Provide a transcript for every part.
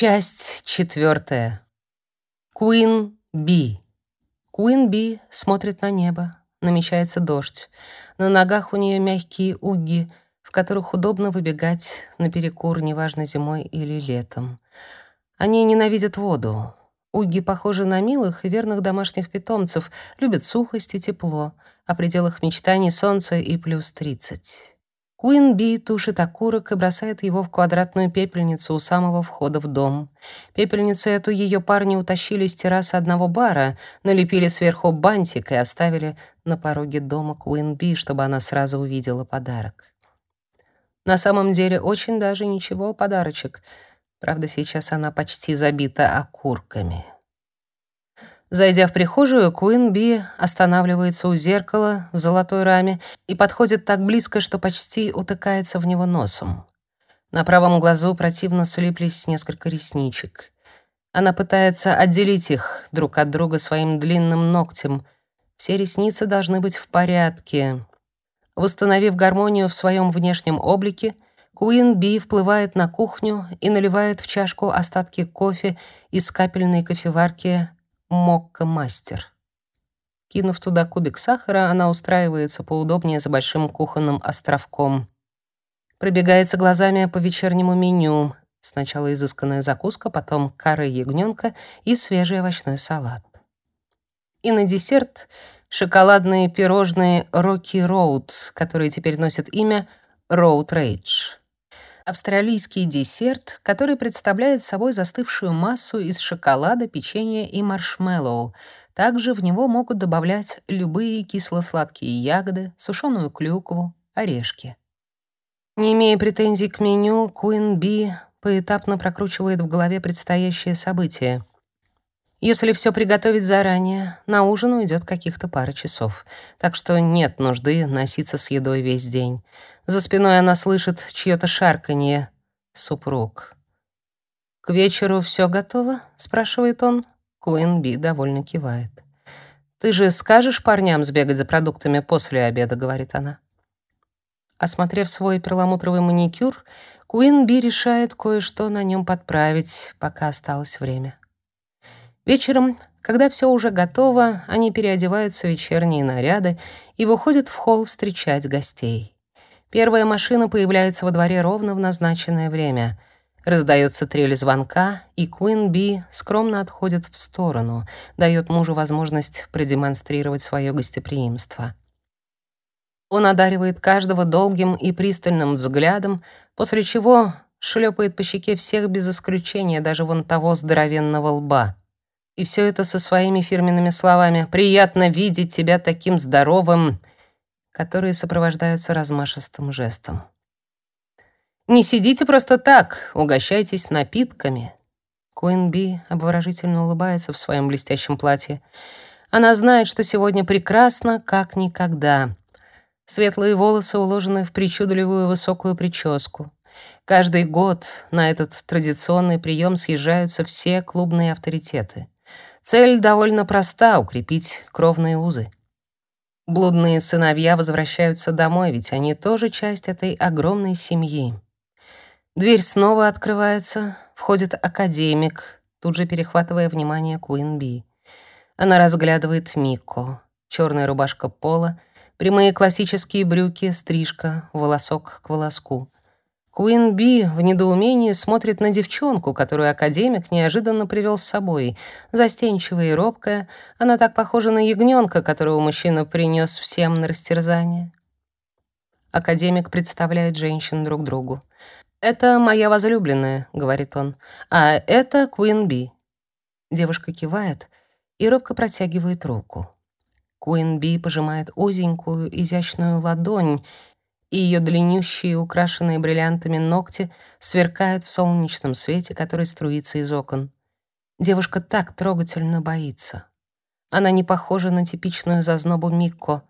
Часть четвертая. Queen Би. Queen Би смотрит на небо. Намечается дождь. На ногах у нее мягкие угги, в которых удобно выбегать на перекур, неважно зимой или летом. Они ненавидят воду. Угги похожи на милых и верных домашних питомцев, любят сухость и тепло, о пределах мечтаний солнца и плюс тридцать. Куин Би тушит окурок и бросает его в квадратную пепельницу у самого входа в дом. Пепельницу эту ее парни утащили с террасы одного бара, налепили сверху бантик и оставили на пороге дома Куин Би, чтобы она сразу увидела подарок. На самом деле очень даже ничего подарочек. Правда, сейчас она почти забита окурками. Зайдя в прихожую, Куин Би останавливается у зеркала в золотой раме и подходит так близко, что почти утыкается в него носом. На правом глазу противно слиплись несколько ресничек. Она пытается отделить их друг от друга своим длинным ногтем. Все ресницы должны быть в порядке. Восстановив гармонию в своем внешнем облике, Куин Би вплывает на кухню и наливает в чашку остатки кофе из капельной кофеварки Мокка-мастер. Кинув туда кубик сахара, она устраивается поудобнее за большим кухонным островком. Пробегается глазами по вечернему меню. Сначала изысканная закуска, потом кары ягненка и свежий овощной салат. И на десерт шоколадные пирожные Rocky Road, которые теперь носят имя Road Rage австралийский десерт, который представляет собой застывшую массу из шоколада, печенья и маршмеллоу. Также в него могут добавлять любые кисло-сладкие ягоды, сушеную клюкву, орешки. Не имея претензий к меню, Queen Bee поэтапно прокручивает в голове предстоящее событие. Если все приготовить заранее, на ужин уйдет каких-то пара часов, так что нет нужды носиться с едой весь день. За спиной она слышит чье-то шарканье. Супруг. «К вечеру все готово?» — спрашивает он. Куин Би довольно кивает. «Ты же скажешь парням сбегать за продуктами после обеда?» — говорит она. Осмотрев свой перламутровый маникюр, Куин Би решает кое-что на нем подправить, пока осталось время. Вечером, когда все уже готово, они переодеваются в вечерние наряды и выходят в холл встречать гостей. Первая машина появляется во дворе ровно в назначенное время. Раздается трель звонка, и Куин Би скромно отходит в сторону, дает мужу возможность продемонстрировать свое гостеприимство. Он одаривает каждого долгим и пристальным взглядом, после чего шлепает по щеке всех без исключения, даже вон того здоровенного лба. И все это со своими фирменными словами «Приятно видеть тебя таким здоровым», которые сопровождаются размашистым жестом. «Не сидите просто так, угощайтесь напитками». Куин Би обворожительно улыбается в своем блестящем платье. Она знает, что сегодня прекрасно, как никогда. Светлые волосы уложены в причудливую высокую прическу. Каждый год на этот традиционный прием съезжаются все клубные авторитеты. Цель довольно проста — укрепить кровные узы. Блудные сыновья возвращаются домой, ведь они тоже часть этой огромной семьи. Дверь снова открывается, входит академик, тут же перехватывая внимание Куин Би. Она разглядывает Мико. Черная рубашка пола, прямые классические брюки, стрижка, волосок к волоску. Куин Би в недоумении смотрит на девчонку, которую академик неожиданно привел с собой. Застенчивая и робкая, она так похожа на ягненка, которого мужчина принес всем на растерзание. Академик представляет женщин друг другу. «Это моя возлюбленная», — говорит он, — «а это Куин Би». Девушка кивает и робко протягивает руку. Куин Би пожимает узенькую, изящную ладонь, и ее длиннющие, украшенные бриллиантами ногти сверкают в солнечном свете, который струится из окон. Девушка так трогательно боится. Она не похожа на типичную зазнобу Микко,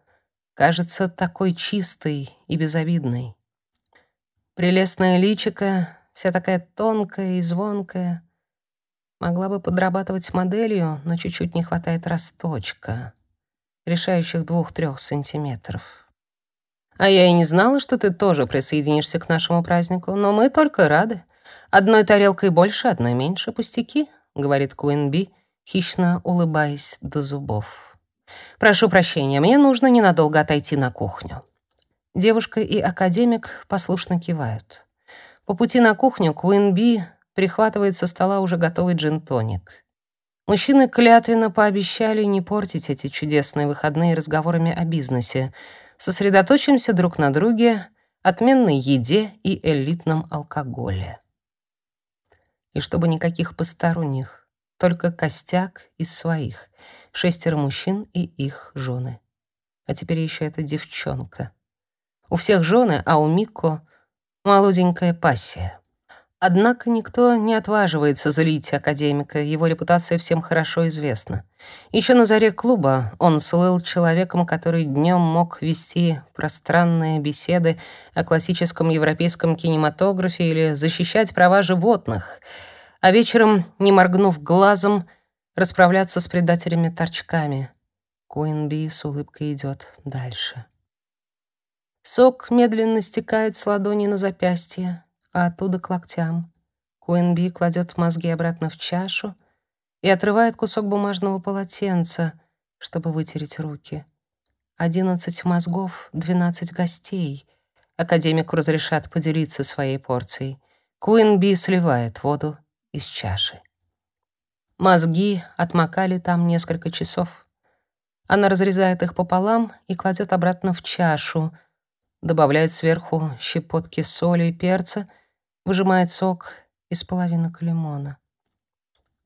кажется такой чистой и безобидной. Прелестная личика, вся такая тонкая и звонкая, могла бы подрабатывать моделью, но чуть-чуть не хватает росточка, решающих двух-трех сантиметров. А я и не знала, что ты тоже присоединишься к нашему празднику, но мы только рады. Одной тарелкой больше, одной меньше пустяки, говорит Куин Би, хищно улыбаясь до зубов. Прошу прощения, мне нужно ненадолго отойти на кухню. Девушка и академик послушно кивают. По пути на кухню Куин Би прихватывает со стола уже готовый джин-тоник. Мужчины клятвенно пообещали не портить эти чудесные выходные разговорами о бизнесе. Сосредоточимся друг на друге, отменной еде и элитном алкоголе. И чтобы никаких посторонних, только костяк из своих, шестеро мужчин и их жены. А теперь еще эта девчонка. У всех жены, а у Мико молоденькая пассия. Однако никто не отваживается злить академика, его репутация всем хорошо известна. Еще на заре клуба он слыл человеком, который днем мог вести пространные беседы о классическом европейском кинематографе или защищать права животных, а вечером, не моргнув глазом, расправляться с предателями-торчками. Куинби с улыбкой идет дальше. Сок медленно стекает с ладони на запястье, а оттуда к локтям. Куинби кладет мозги обратно в чашу и отрывает кусок бумажного полотенца, чтобы вытереть руки. Одиннадцать мозгов, двенадцать гостей. Академику разрешат поделиться своей порцией. Куинби сливает воду из чаши. Мозги отмокали там несколько часов. Она разрезает их пополам и кладет обратно в чашу, добавляет сверху щепотки соли и перца выжимает сок из половинок лимона.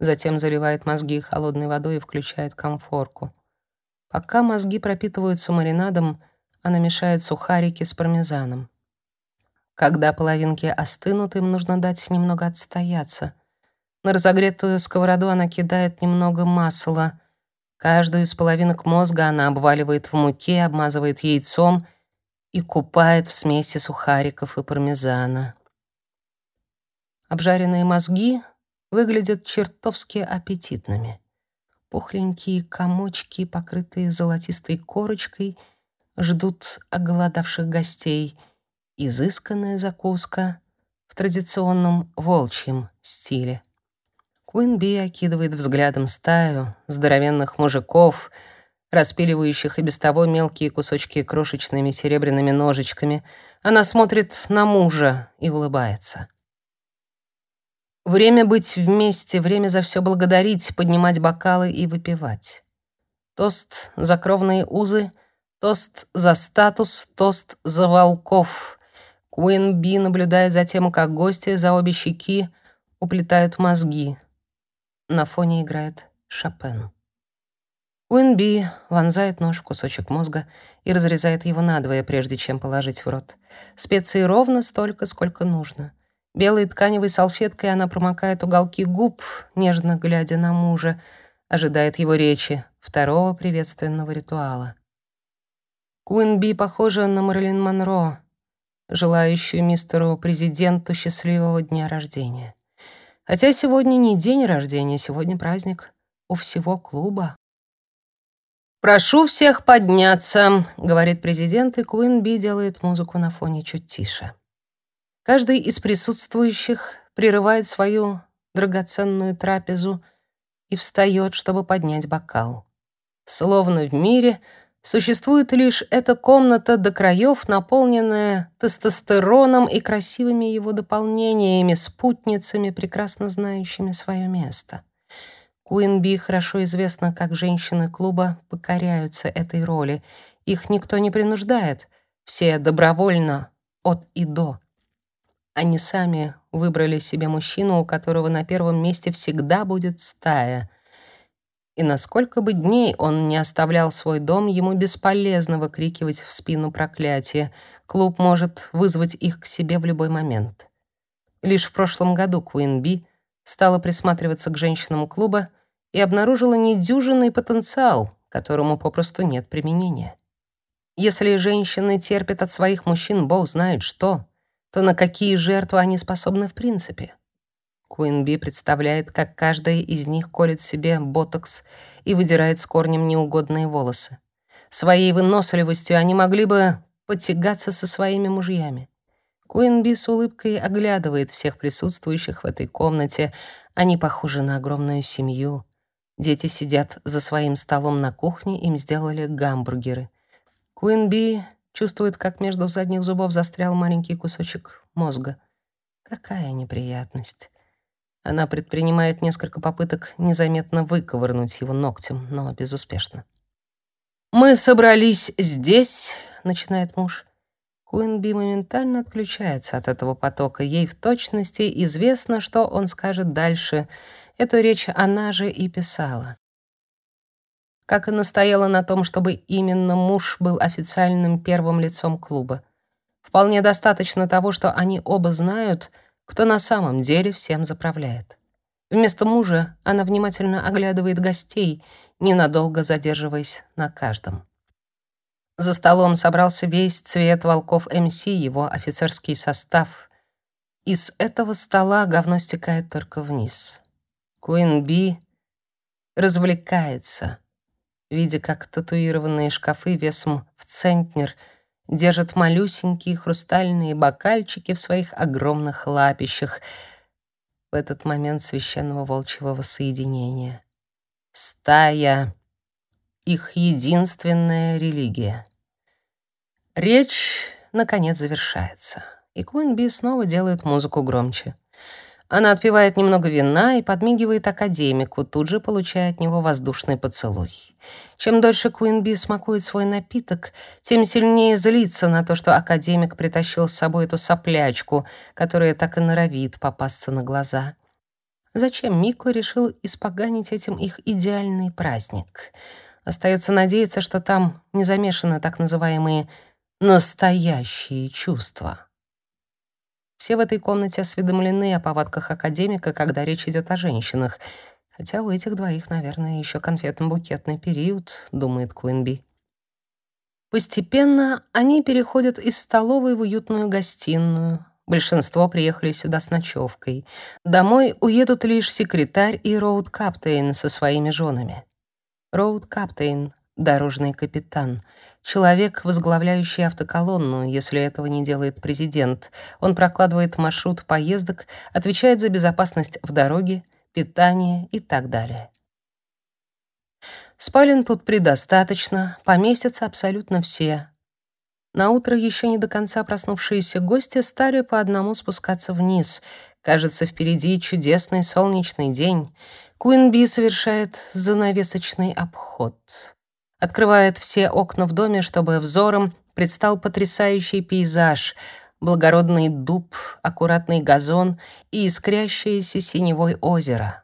Затем заливает мозги холодной водой и включает конфорку. Пока мозги пропитываются маринадом, она мешает сухарики с пармезаном. Когда половинки остынут, им нужно дать немного отстояться. На разогретую сковороду она кидает немного масла. Каждую из половинок мозга она обваливает в муке, обмазывает яйцом и купает в смеси сухариков и пармезана. Обжаренные мозги выглядят чертовски аппетитными. Пухленькие комочки, покрытые золотистой корочкой, ждут оголодавших гостей. Изысканная закуска в традиционном волчьем стиле. Куинби окидывает взглядом стаю здоровенных мужиков, распиливающих и без того мелкие кусочки крошечными серебряными ножичками. Она смотрит на мужа и улыбается. Время быть вместе, время за все благодарить, поднимать бокалы и выпивать. Тост за кровные узы, тост за статус, тост за волков. Куин Би наблюдает за тем, как гости за обе щеки уплетают мозги. На фоне играет Шопен. Куин Би вонзает нож в кусочек мозга и разрезает его надвое, прежде чем положить в рот. Специи ровно столько, сколько нужно — Белой тканевой салфеткой она промокает уголки губ, нежно глядя на мужа, ожидает его речи, второго приветственного ритуала. Куинби похожа на Мэрилин Монро, желающую мистеру президенту счастливого дня рождения. Хотя сегодня не день рождения, сегодня праздник у всего клуба. «Прошу всех подняться», — говорит президент, и Куинби делает музыку на фоне чуть тише. Каждый из присутствующих прерывает свою драгоценную трапезу и встает, чтобы поднять бокал. Словно в мире существует лишь эта комната до краев, наполненная тестостероном и красивыми его дополнениями, спутницами, прекрасно знающими свое место. Куинби хорошо известно, как женщины клуба покоряются этой роли. Их никто не принуждает, все добровольно, от и до. Они сами выбрали себе мужчину, у которого на первом месте всегда будет стая. И насколько бы дней он не оставлял свой дом, ему бесполезно выкрикивать в спину проклятие. Клуб может вызвать их к себе в любой момент. Лишь в прошлом году Куин Би стала присматриваться к женщинам клуба и обнаружила недюжинный потенциал, которому попросту нет применения. Если женщины терпят от своих мужчин, Бог знает что, то на какие жертвы они способны в принципе? Куинби представляет, как каждая из них колет себе ботокс и выдирает с корнем неугодные волосы. Своей выносливостью они могли бы потягаться со своими мужьями. Куинби с улыбкой оглядывает всех присутствующих в этой комнате. Они похожи на огромную семью. Дети сидят за своим столом на кухне, им сделали гамбургеры. Куинби чувствует, как между задних зубов застрял маленький кусочек мозга. Какая неприятность. Она предпринимает несколько попыток незаметно выковырнуть его ногтем, но безуспешно. «Мы собрались здесь», — начинает муж. Куинби моментально отключается от этого потока. Ей в точности известно, что он скажет дальше. Эту речь она же и писала. Как и настояла на том, чтобы именно муж был официальным первым лицом клуба. Вполне достаточно того, что они оба знают, кто на самом деле всем заправляет. Вместо мужа она внимательно оглядывает гостей, ненадолго задерживаясь на каждом. За столом собрался весь цвет волков МС, его офицерский состав. Из этого стола говно стекает только вниз. Куин Би развлекается, видя, как татуированные шкафы весом в центнер — держит малюсенькие хрустальные бокальчики в своих огромных лапищах в этот момент священного волчьего воссоединения. Стая — их единственная религия. Речь, наконец, завершается, и Куинби снова делает музыку громче. Она отпивает немного вина и подмигивает академику, тут же получая от него воздушный поцелуй. Чем дольше Куинби смакует свой напиток, тем сильнее злится на то, что академик притащил с собой эту соплячку, которая так и норовит попасться на глаза. Зачем Мико решил испоганить этим их идеальный праздник? Остается надеяться, что там не замешаны так называемые настоящие чувства. Все в этой комнате осведомлены о повадках академика, когда речь идет о женщинах. Хотя у этих двоих, наверное, еще конфетно-букетный период, думает Куинби. Постепенно они переходят из столовой в уютную гостиную. Большинство приехали сюда с ночевкой. Домой уедут лишь секретарь и роуд-каптейн со своими женами. Роуд-каптейн дорожный капитан, человек, возглавляющий автоколонну, если этого не делает президент. Он прокладывает маршрут поездок, отвечает за безопасность в дороге, питание и так далее. Спален тут предостаточно, поместятся абсолютно все. На утро еще не до конца проснувшиеся гости стали по одному спускаться вниз. Кажется, впереди чудесный солнечный день. Куинби совершает занавесочный обход открывает все окна в доме, чтобы взором предстал потрясающий пейзаж, благородный дуб, аккуратный газон и искрящееся синевой озеро.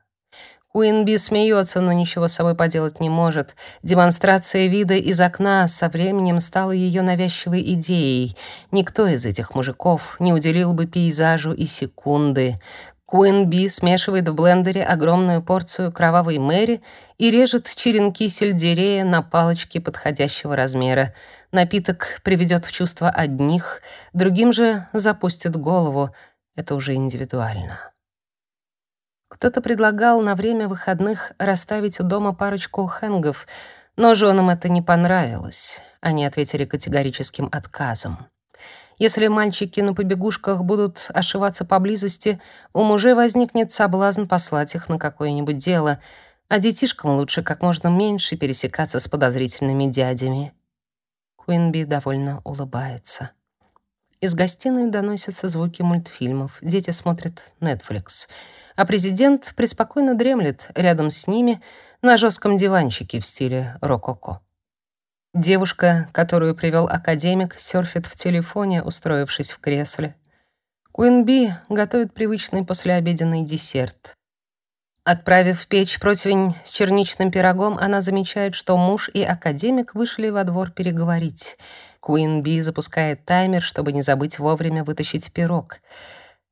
Куинби смеется, но ничего с собой поделать не может. Демонстрация вида из окна со временем стала ее навязчивой идеей. Никто из этих мужиков не уделил бы пейзажу и секунды. Куин смешивает в блендере огромную порцию кровавой мэри и режет черенки сельдерея на палочки подходящего размера. Напиток приведет в чувство одних, другим же запустит голову. Это уже индивидуально. Кто-то предлагал на время выходных расставить у дома парочку хэнгов, но женам это не понравилось. Они ответили категорическим отказом. Если мальчики на побегушках будут ошиваться поблизости, у мужей возникнет соблазн послать их на какое-нибудь дело, а детишкам лучше как можно меньше пересекаться с подозрительными дядями. Куинби довольно улыбается. Из гостиной доносятся звуки мультфильмов. Дети смотрят Netflix. А президент преспокойно дремлет рядом с ними на жестком диванчике в стиле рококо. Девушка, которую привел академик, серфит в телефоне, устроившись в кресле. Куинби готовит привычный послеобеденный десерт. Отправив в печь противень с черничным пирогом, она замечает, что муж и академик вышли во двор переговорить. Куинби запускает таймер, чтобы не забыть вовремя вытащить пирог.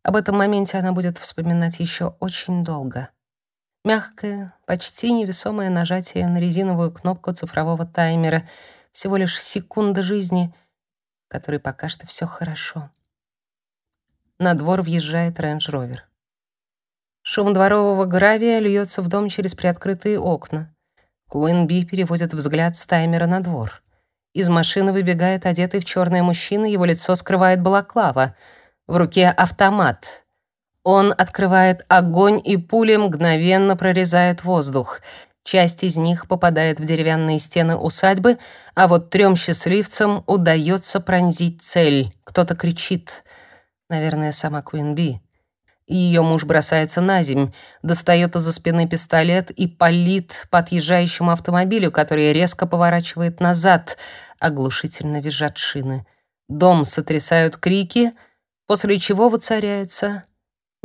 Об этом моменте она будет вспоминать еще очень долго. Мягкое, почти невесомое нажатие на резиновую кнопку цифрового таймера — всего лишь секунда жизни, которой пока что все хорошо. На двор въезжает Range Rover. Шум дворового гравия льется в дом через приоткрытые окна. Куинби переводит взгляд с таймера на двор. Из машины выбегает одетый в черное мужчина, его лицо скрывает балаклава. В руке автомат. Он открывает огонь, и пули мгновенно прорезают воздух. Часть из них попадает в деревянные стены усадьбы, а вот трем счастливцам удается пронзить цель. Кто-то кричит. Наверное, сама Куинби. Ее муж бросается на земь, достает из-за спины пистолет и палит по отъезжающему автомобилю, который резко поворачивает назад. Оглушительно визжат шины. Дом сотрясают крики, после чего воцаряется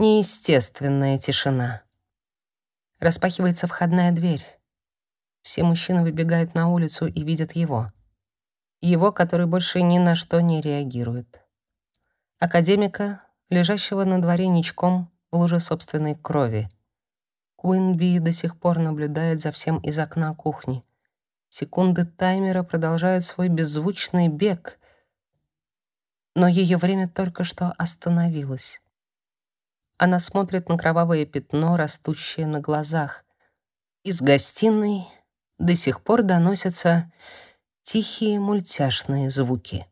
неестественная тишина. Распахивается входная дверь. Все мужчины выбегают на улицу и видят его. Его, который больше ни на что не реагирует. Академика, лежащего на дворе ничком в луже собственной крови. Куинби до сих пор наблюдает за всем из окна кухни. Секунды таймера продолжают свой беззвучный бег, но ее время только что остановилось. Она смотрит на кровавое пятно, растущее на глазах. Из гостиной до сих пор доносятся тихие мультяшные звуки.